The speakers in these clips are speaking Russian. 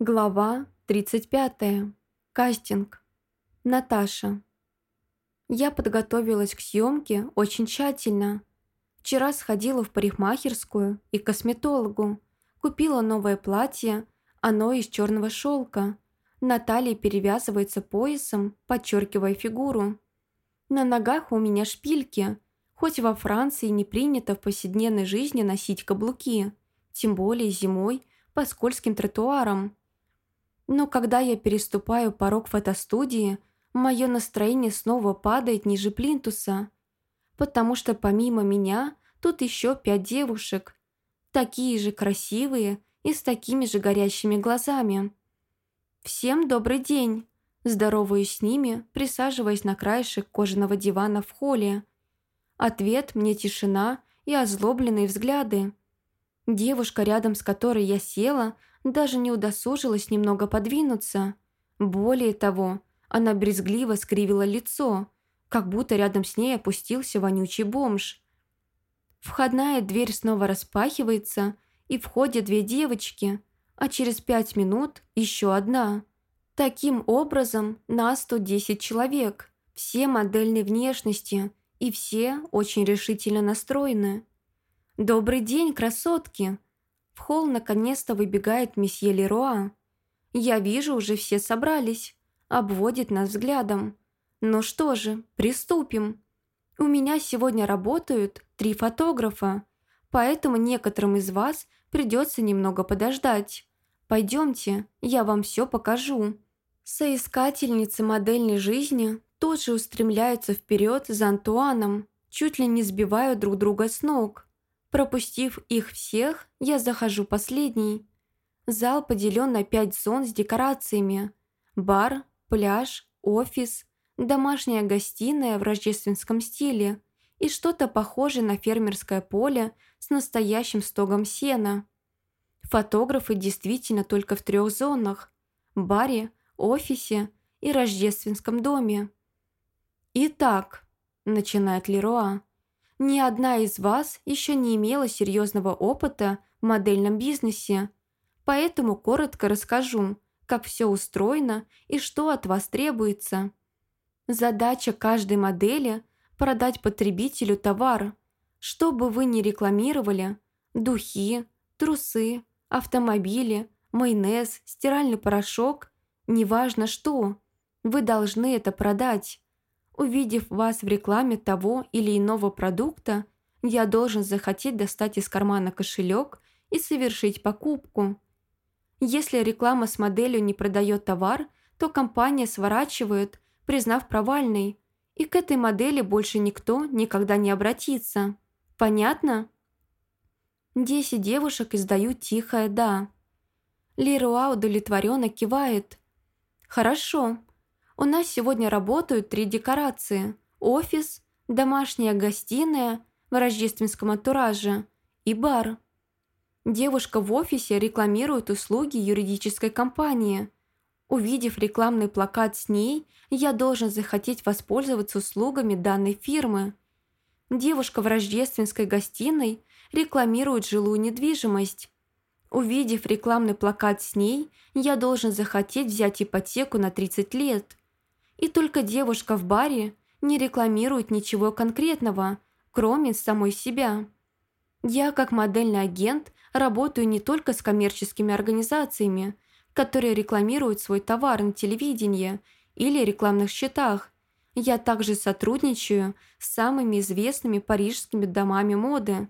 Глава 35. Кастинг. Наташа. Я подготовилась к съемке очень тщательно. Вчера сходила в парикмахерскую и к косметологу. Купила новое платье, оно из черного шелка. На перевязывается поясом, подчеркивая фигуру. На ногах у меня шпильки, хоть во Франции не принято в повседневной жизни носить каблуки, тем более зимой по скользким тротуарам. Но когда я переступаю порог фотостудии, мое настроение снова падает ниже плинтуса, потому что помимо меня тут еще пять девушек, такие же красивые и с такими же горящими глазами. «Всем добрый день!» Здороваюсь с ними, присаживаясь на краешек кожаного дивана в холле. Ответ мне тишина и озлобленные взгляды. Девушка, рядом с которой я села, даже не удосужилась немного подвинуться. Более того, она брезгливо скривила лицо, как будто рядом с ней опустился вонючий бомж. Входная дверь снова распахивается, и входят две девочки, а через пять минут еще одна. Таким образом, нас тут 10 человек, все модельной внешности, и все очень решительно настроены. «Добрый день, красотки!» В холл наконец-то выбегает месье Леруа. Я вижу, уже все собрались. Обводит нас взглядом. Ну что же, приступим. У меня сегодня работают три фотографа, поэтому некоторым из вас придется немного подождать. Пойдемте, я вам все покажу. Соискательницы модельной жизни тоже устремляются вперед за Антуаном, чуть ли не сбивают друг друга с ног. Пропустив их всех, я захожу последний. Зал поделен на пять зон с декорациями. Бар, пляж, офис, домашняя гостиная в рождественском стиле и что-то похожее на фермерское поле с настоящим стогом сена. Фотографы действительно только в трех зонах – баре, офисе и рождественском доме. «Итак», – начинает Леруа, ни одна из вас еще не имела серьезного опыта в модельном бизнесе, поэтому коротко расскажу, как все устроено и что от вас требуется. Задача каждой модели – продать потребителю товар, что бы вы ни рекламировали – духи, трусы, автомобили, майонез, стиральный порошок – неважно что, вы должны это продать. Увидев вас в рекламе того или иного продукта, я должен захотеть достать из кармана кошелек и совершить покупку. Если реклама с моделью не продает товар, то компания сворачивает, признав провальной, и к этой модели больше никто никогда не обратится. Понятно? Десять девушек издают тихое «да». Лируа удовлетворенно кивает. «Хорошо, у нас сегодня работают три декорации. Офис, домашняя гостиная в рождественском антураже и бар. Девушка в офисе рекламирует услуги юридической компании. Увидев рекламный плакат с ней, я должен захотеть воспользоваться услугами данной фирмы. Девушка в рождественской гостиной рекламирует жилую недвижимость. Увидев рекламный плакат с ней, я должен захотеть взять ипотеку на 30 лет. И только девушка в баре не рекламирует ничего конкретного, кроме самой себя. Я, как модельный агент, работаю не только с коммерческими организациями, которые рекламируют свой товар на телевидении или рекламных счетах. Я также сотрудничаю с самыми известными парижскими домами моды.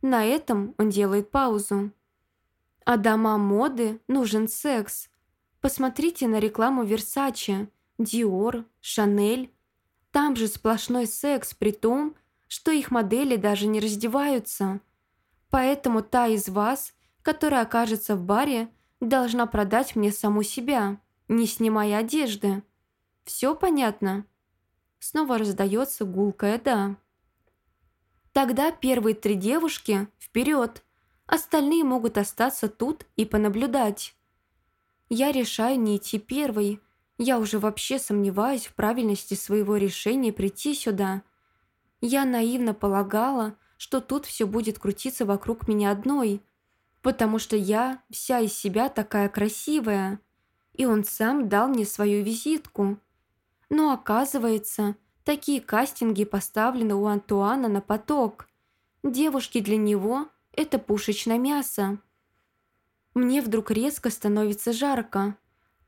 На этом он делает паузу. А домам моды нужен секс. Посмотрите на рекламу Versace – Диор, Шанель. Там же сплошной секс, при том, что их модели даже не раздеваются. Поэтому та из вас, которая окажется в баре, должна продать мне саму себя, не снимая одежды. Все понятно?» Снова раздается гулкое «да». Тогда первые три девушки вперед, остальные могут остаться тут и понаблюдать. Я решаю не идти первой, я уже вообще сомневаюсь в правильности своего решения прийти сюда. Я наивно полагала, что тут все будет крутиться вокруг меня одной. потому что я вся из себя такая красивая, и он сам дал мне свою визитку. Но оказывается, такие кастинги поставлены у Антуана на поток. Девушки для него – это пушечное мясо. Мне вдруг резко становится жарко.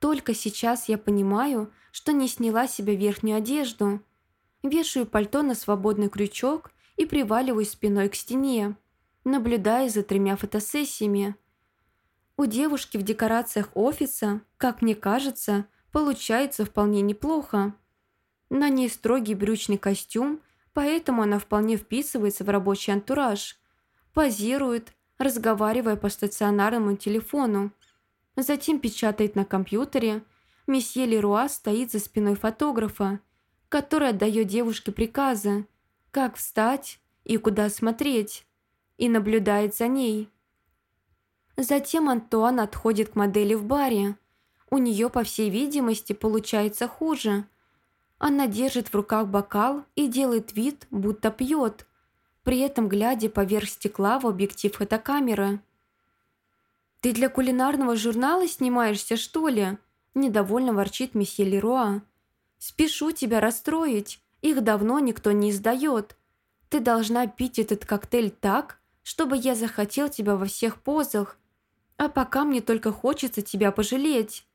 Только сейчас я понимаю, что не сняла себе верхнюю одежду. Вешаю пальто на свободный крючок и приваливаюсь спиной к стене наблюдая за тремя фотосессиями. У девушки в декорациях офиса, как мне кажется, получается вполне неплохо. На ней строгий брючный костюм, поэтому она вполне вписывается в рабочий антураж. Позирует, разговаривая по стационарному телефону. Затем печатает на компьютере. Месье Леруа стоит за спиной фотографа, который отдает девушке приказы, как встать и куда смотреть и наблюдает за ней. Затем Антуан отходит к модели в баре. У нее, по всей видимости, получается хуже. Она держит в руках бокал и делает вид, будто пьет, при этом глядя поверх стекла в объектив фотокамеры. «Ты для кулинарного журнала снимаешься, что ли?» Недовольно ворчит месье Леруа. «Спешу тебя расстроить. Их давно никто не издает. Ты должна пить этот коктейль так, чтобы я захотел тебя во всех позах, а пока мне только хочется тебя пожалеть».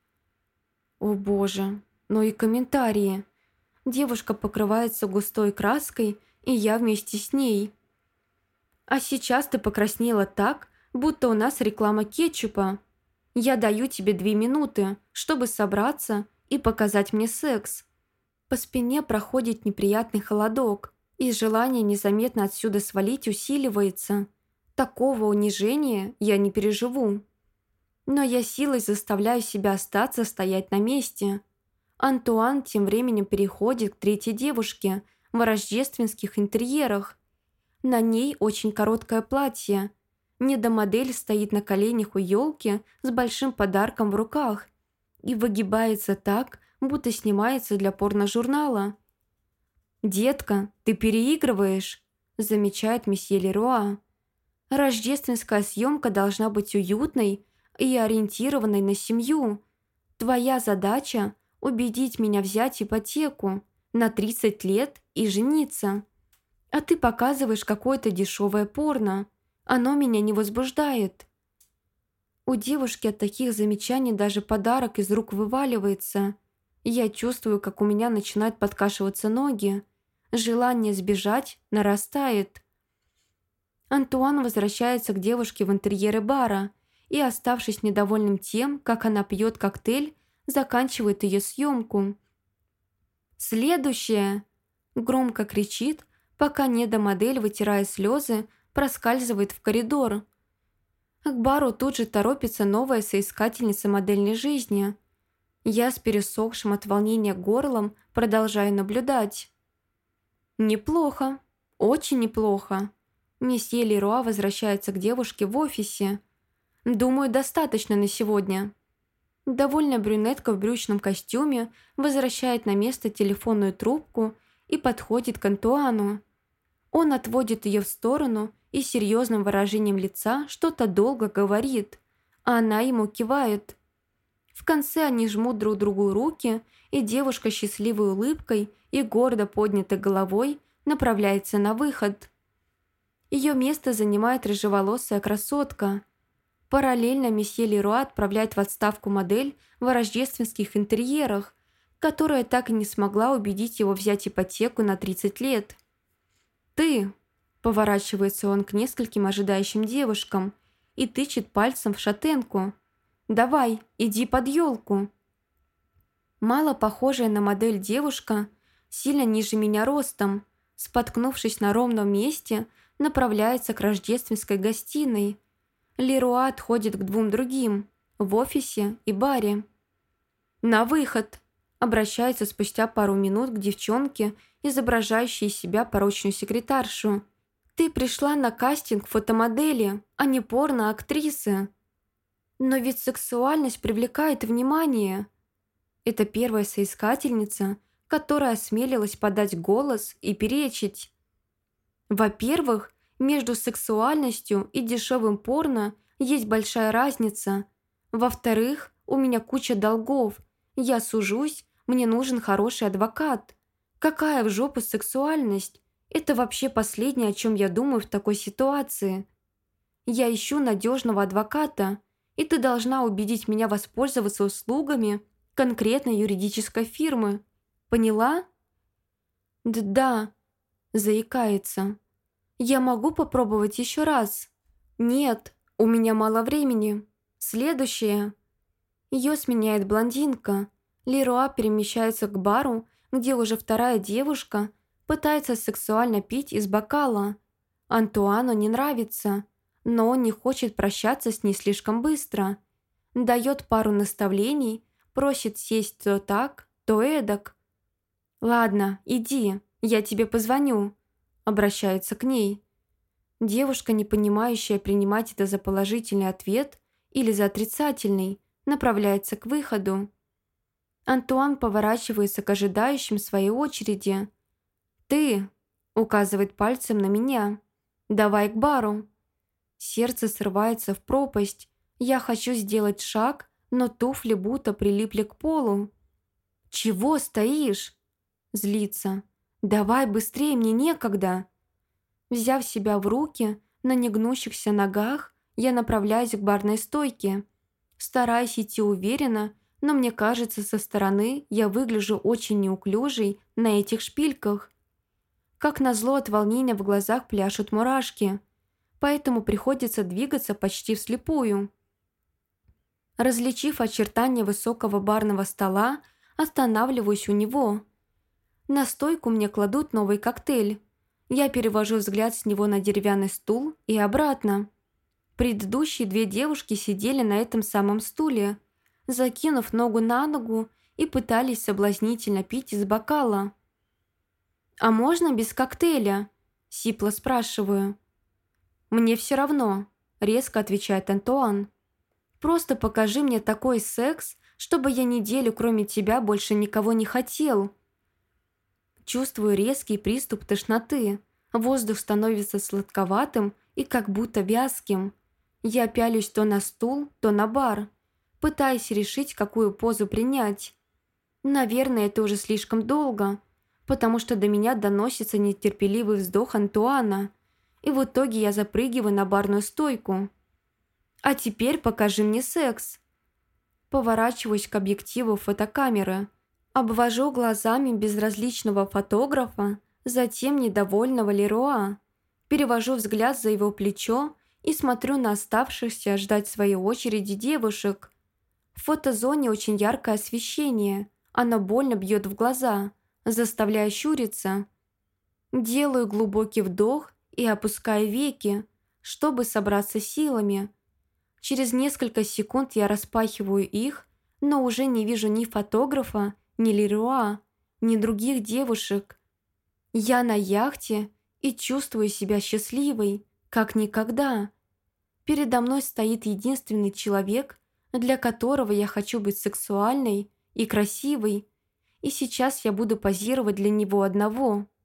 О боже, ну и комментарии. Девушка покрывается густой краской, и я вместе с ней. А сейчас ты покраснела так, будто у нас реклама кетчупа. Я даю тебе две минуты, чтобы собраться и показать мне секс. По спине проходит неприятный холодок, и желание незаметно отсюда свалить усиливается. Такого унижения я не переживу. Но я силой заставляю себя остаться стоять на месте. Антуан тем временем переходит к третьей девушке в рождественских интерьерах. На ней очень короткое платье. Недомодель стоит на коленях у елки с большим подарком в руках и выгибается так, будто снимается для порножурнала. «Детка, ты переигрываешь», замечает месье Леруа. Рождественская съемка должна быть уютной и ориентированной на семью. Твоя задача – убедить меня взять ипотеку на 30 лет и жениться. А ты показываешь какое-то дешевое порно. Оно меня не возбуждает. У девушки от таких замечаний даже подарок из рук вываливается. Я чувствую, как у меня начинают подкашиваться ноги. Желание сбежать нарастает. Антуан возвращается к девушке в интерьеры бара и, оставшись недовольным тем, как она пьет коктейль, заканчивает ее съемку. «Следующее!» – громко кричит, пока недомодель, вытирая слезы, проскальзывает в коридор. К бару тут же торопится новая соискательница модельной жизни. Я с пересохшим от волнения горлом продолжаю наблюдать. «Неплохо, очень неплохо», Месье Леруа возвращается к девушке в офисе. «Думаю, достаточно на сегодня». Довольная брюнетка в брючном костюме возвращает на место телефонную трубку и подходит к Антуану. Он отводит ее в сторону и серьезным выражением лица что-то долго говорит, а она ему кивает. В конце они жмут друг другу руки, и девушка счастливой улыбкой и гордо поднятой головой направляется на выход. Ее место занимает рыжеволосая красотка. Параллельно месье Леруа отправляет в отставку модель в рождественских интерьерах, которая так и не смогла убедить его взять ипотеку на 30 лет. «Ты!» – поворачивается он к нескольким ожидающим девушкам и тычет пальцем в шатенку. «Давай, иди под елку!» Мало похожая на модель девушка, сильно ниже меня ростом, споткнувшись на ровном месте, направляется к рождественской гостиной. Леруа отходит к двум другим, в офисе и баре. «На выход!» Обращается спустя пару минут к девчонке, изображающей из себя порочную секретаршу. «Ты пришла на кастинг фотомодели, а не порно-актрисы. Но ведь сексуальность привлекает внимание». Это первая соискательница, которая осмелилась подать голос и перечить. Во-первых, между сексуальностью и дешевым порно есть большая разница. Во-вторых, у меня куча долгов. Я сужусь, мне нужен хороший адвокат. Какая в жопу сексуальность? Это вообще последнее, о чем я думаю в такой ситуации. Я ищу надежного адвоката, и ты должна убедить меня воспользоваться услугами конкретной юридической фирмы. Поняла? Да, заикается. Я могу попробовать еще раз? Нет, у меня мало времени. Следующее. Ее сменяет блондинка. Леруа перемещается к бару, где уже вторая девушка пытается сексуально пить из бокала. Антуану не нравится – но он не хочет прощаться с ней слишком быстро. Дает пару наставлений, просит сесть то так, то эдак. «Ладно, иди, я тебе позвоню», – обращается к ней. Девушка, не понимающая, принимать это за положительный ответ или за отрицательный, направляется к выходу. Антуан поворачивается к ожидающим своей очереди. «Ты», – указывает пальцем на меня, – «давай к бару». Сердце срывается в пропасть. Я хочу сделать шаг, но туфли будто прилипли к полу. «Чего стоишь?» Злится. «Давай быстрее, мне некогда!» Взяв себя в руки, на негнущихся ногах, я направляюсь к барной стойке. Стараюсь идти уверенно, но мне кажется, со стороны я выгляжу очень неуклюжей на этих шпильках. Как назло от волнения в глазах пляшут мурашки поэтому приходится двигаться почти вслепую. Различив очертания высокого барного стола, останавливаюсь у него. На стойку мне кладут новый коктейль. Я перевожу взгляд с него на деревянный стул и обратно. Предыдущие две девушки сидели на этом самом стуле, закинув ногу на ногу и пытались соблазнительно пить из бокала. «А можно без коктейля?» – сипло спрашиваю. «Мне все равно», – резко отвечает Антуан. «Просто покажи мне такой секс, чтобы я неделю кроме тебя больше никого не хотел». Чувствую резкий приступ тошноты. Воздух становится сладковатым и как будто вязким. Я пялюсь то на стул, то на бар, пытаясь решить, какую позу принять. Наверное, это уже слишком долго, потому что до меня доносится нетерпеливый вздох Антуана – и в итоге я запрыгиваю на барную стойку. «А теперь покажи мне секс». Поворачиваюсь к объективу фотокамеры, обвожу глазами безразличного фотографа, затем недовольного Леруа, перевожу взгляд за его плечо и смотрю на оставшихся ждать своей очереди девушек. В фотозоне очень яркое освещение, оно больно бьет в глаза, заставляя щуриться. Делаю глубокий вдох и опускаю веки, чтобы собраться силами. Через несколько секунд я распахиваю их, но уже не вижу ни фотографа, ни Леруа, ни других девушек. Я на яхте и чувствую себя счастливой, как никогда. Передо мной стоит единственный человек, для которого я хочу быть сексуальной и красивой, и сейчас я буду позировать для него одного –